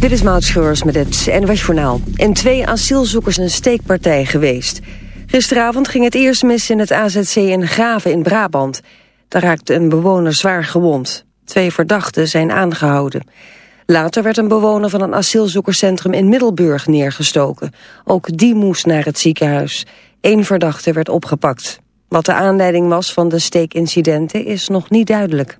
Dit is Maud met het NWS Journaal. In twee asielzoekers een steekpartij geweest. Gisteravond ging het eerst mis in het AZC in Graven in Brabant. Daar raakte een bewoner zwaar gewond. Twee verdachten zijn aangehouden. Later werd een bewoner van een asielzoekerscentrum in Middelburg neergestoken. Ook die moest naar het ziekenhuis. Eén verdachte werd opgepakt. Wat de aanleiding was van de steekincidenten is nog niet duidelijk.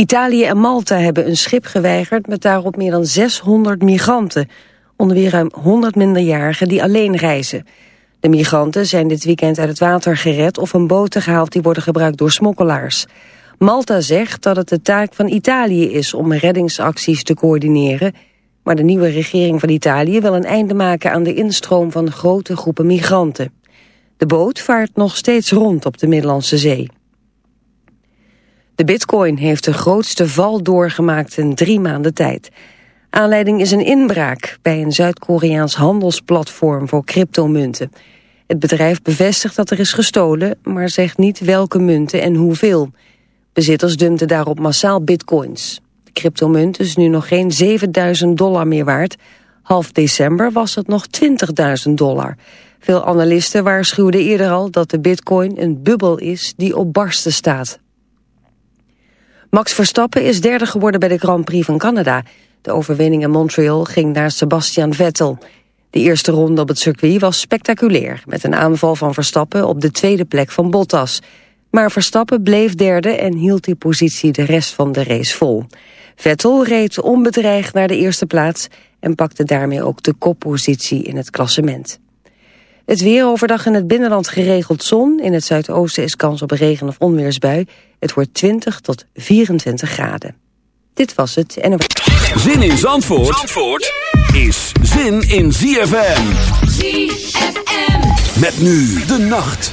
Italië en Malta hebben een schip geweigerd met daarop meer dan 600 migranten. Onder wie ruim 100 minderjarigen die alleen reizen. De migranten zijn dit weekend uit het water gered of een boten gehaald die worden gebruikt door smokkelaars. Malta zegt dat het de taak van Italië is om reddingsacties te coördineren. Maar de nieuwe regering van Italië wil een einde maken aan de instroom van grote groepen migranten. De boot vaart nog steeds rond op de Middellandse Zee. De bitcoin heeft de grootste val doorgemaakt in drie maanden tijd. Aanleiding is een inbraak bij een Zuid-Koreaans handelsplatform voor cryptomunten. Het bedrijf bevestigt dat er is gestolen, maar zegt niet welke munten en hoeveel. Bezitters dumpten daarop massaal bitcoins. De cryptomunt is nu nog geen 7000 dollar meer waard. Half december was het nog 20.000 dollar. Veel analisten waarschuwden eerder al dat de bitcoin een bubbel is die op barsten staat. Max Verstappen is derde geworden bij de Grand Prix van Canada. De overwinning in Montreal ging naar Sebastian Vettel. De eerste ronde op het circuit was spectaculair... met een aanval van Verstappen op de tweede plek van Bottas. Maar Verstappen bleef derde en hield die positie de rest van de race vol. Vettel reed onbedreigd naar de eerste plaats... en pakte daarmee ook de koppositie in het klassement. Het weer overdag in het binnenland geregeld zon. In het zuidoosten is kans op regen- of onweersbui. Het wordt 20 tot 24 graden. Dit was het. En Zin in Zandvoort, Zandvoort is zin in ZFM. ZFM. Met nu de nacht.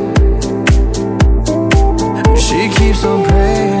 keep on praying.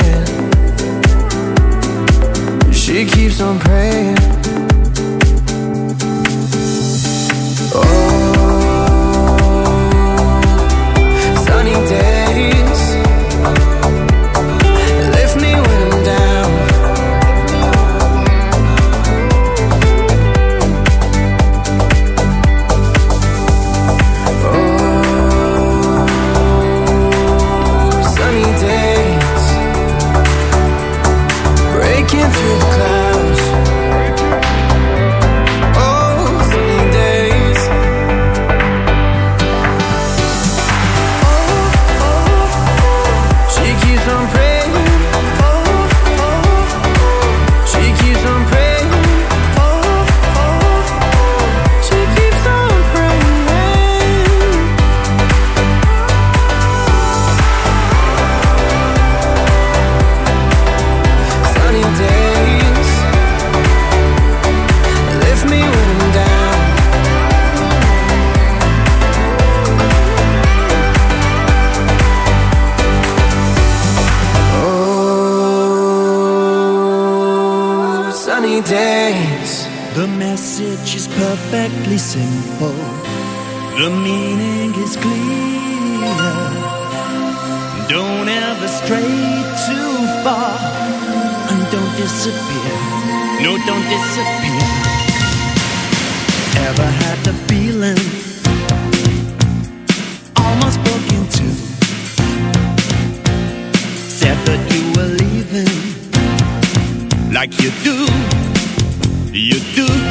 keeps on praying. disappear. No, don't disappear. Ever had the feeling? Almost broken too. Said that you were leaving. Like you do. You do.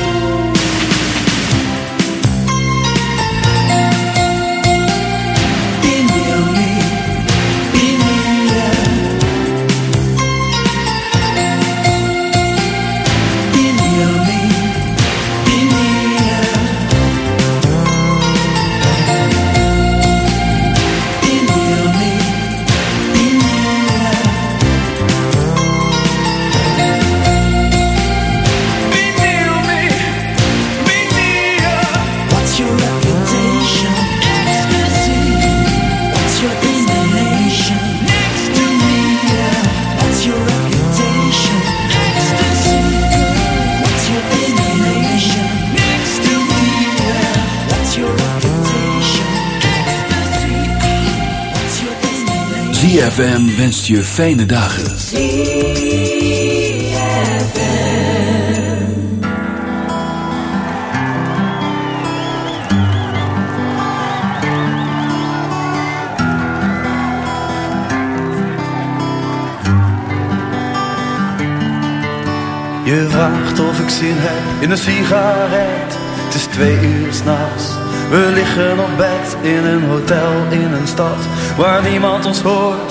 ZFM wenst je fijne dagen. Je vraagt of ik zin heb in een sigaret. Het is twee uur s'nachts. We liggen op bed in een hotel in een stad waar niemand ons hoort,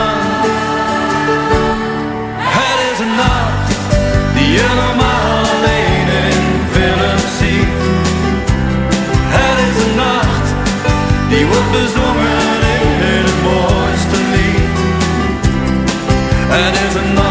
Je normaal alleen in ziet. Het is een nacht die wordt bezongen in het mooiste lied. Het is een nacht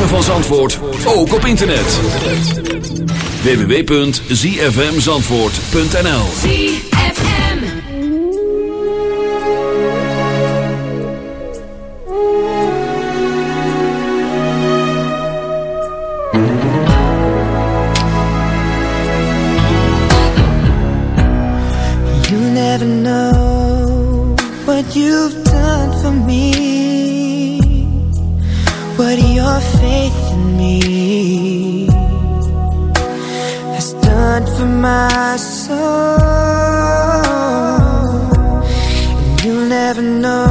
ritme van Zandvoort ook op internet. www.zfmzandvoort.nl You never know what you've your faith in me has done for my soul. And you'll never know.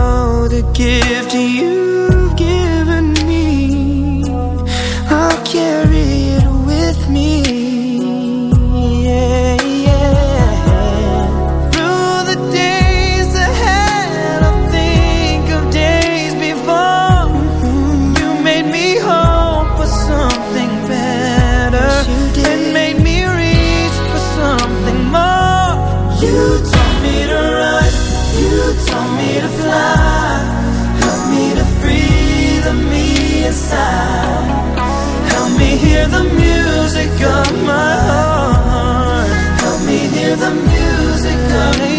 side. Help me hear the music of my heart. Help me hear the music of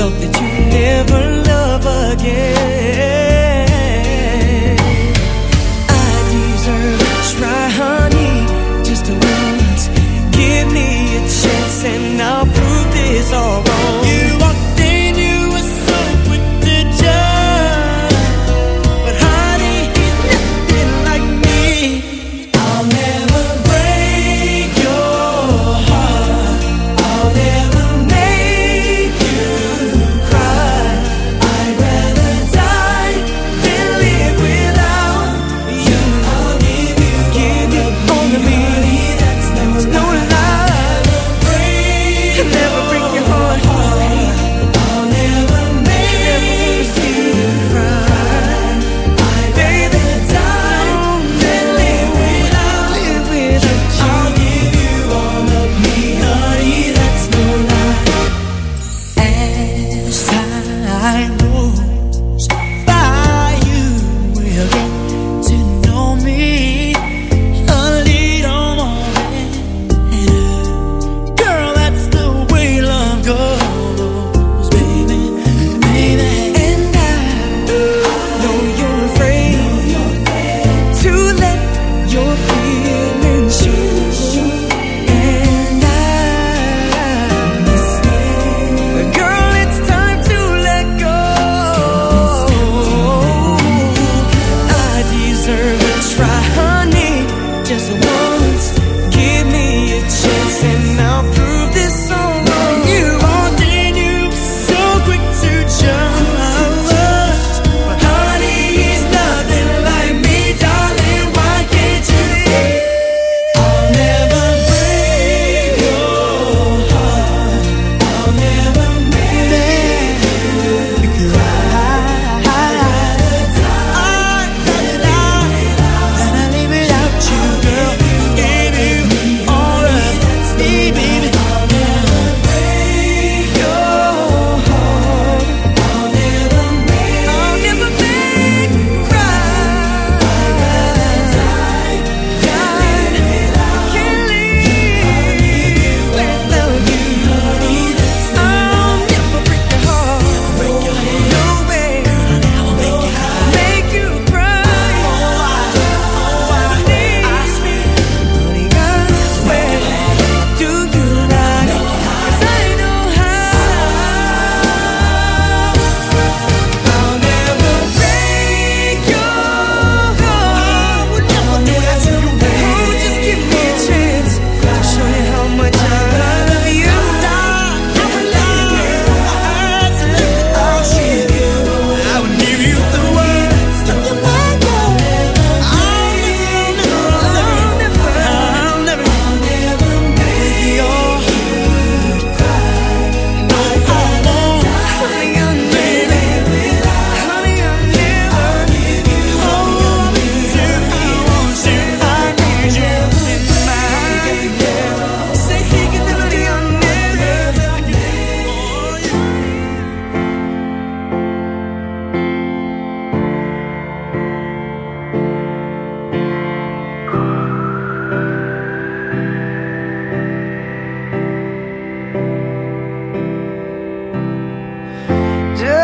thought that you'd never love again.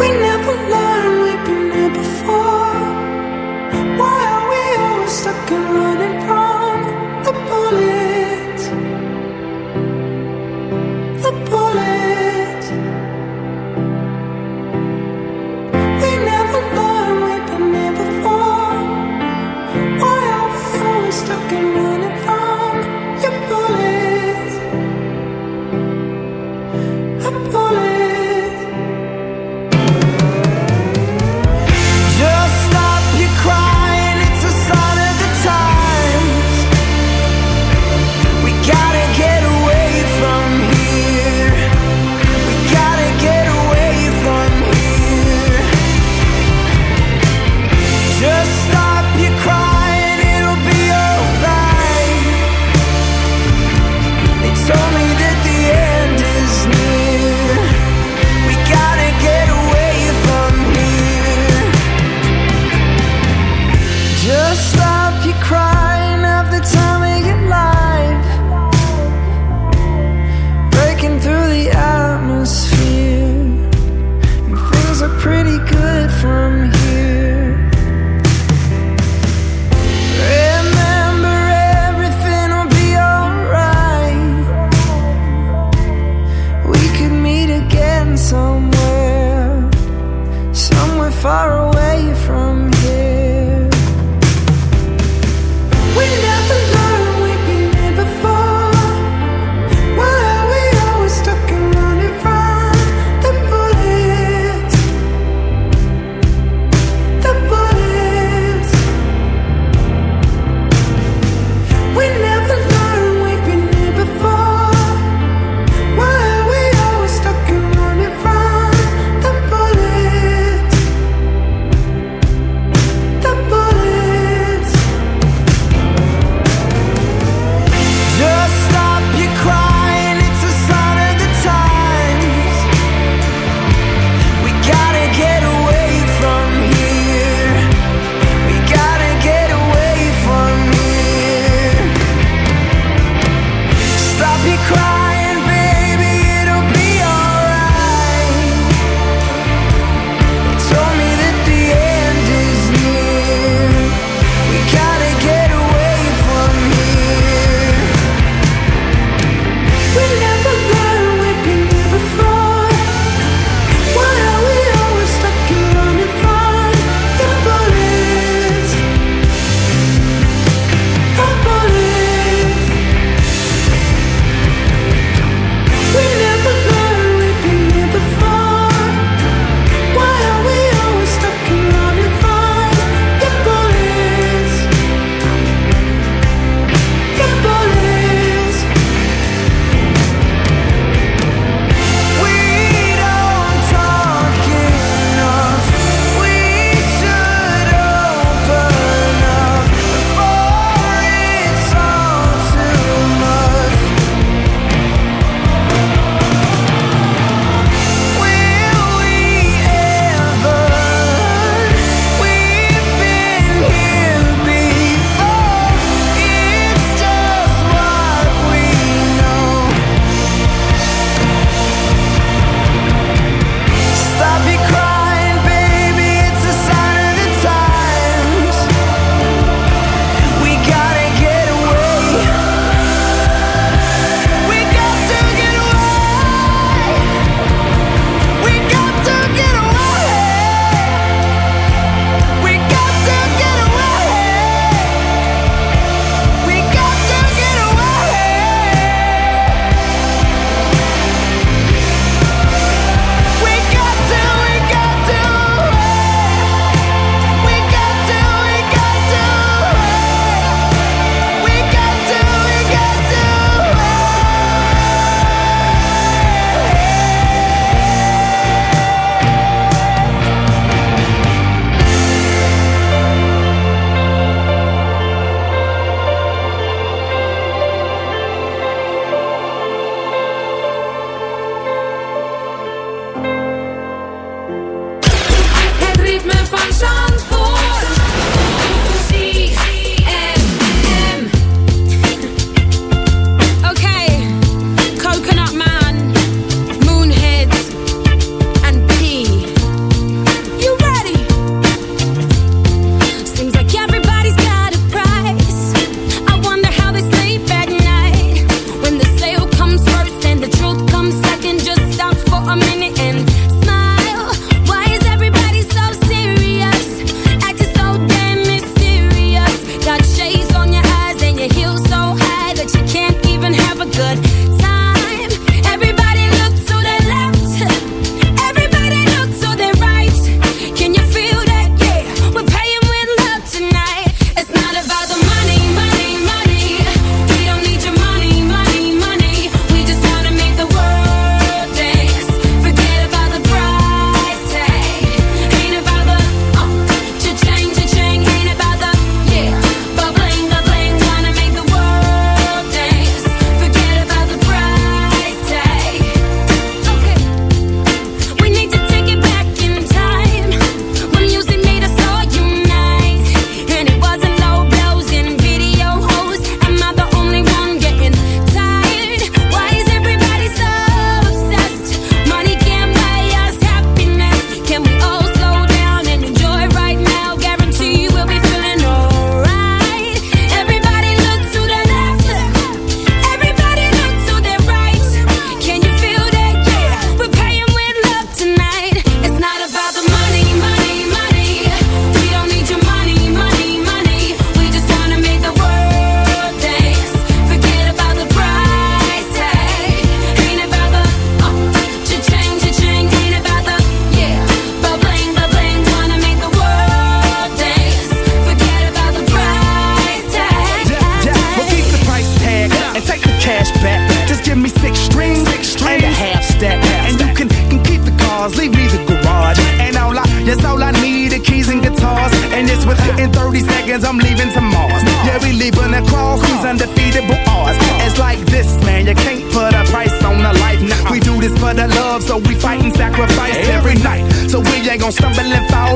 we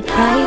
the price.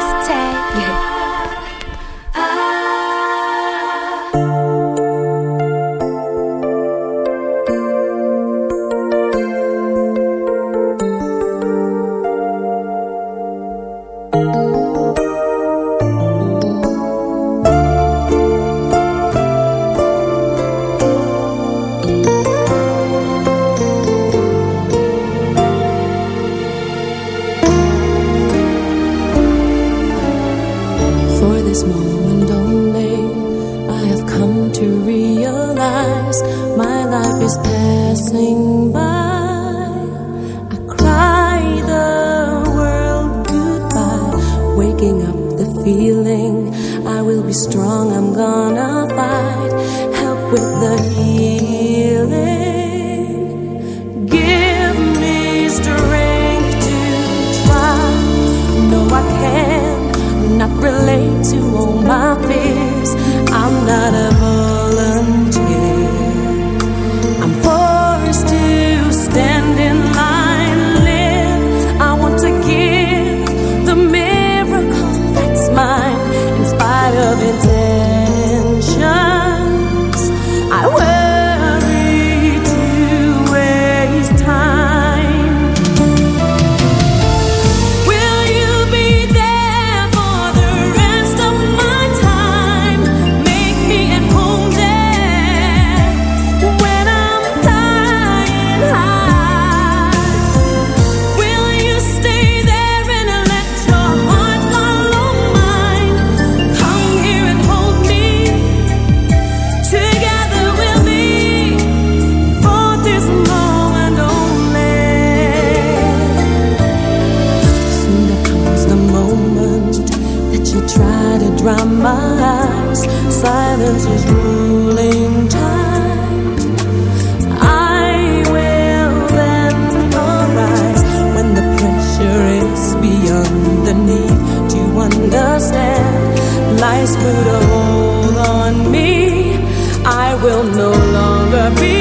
understand. Lies put a hold on me. I will no longer be.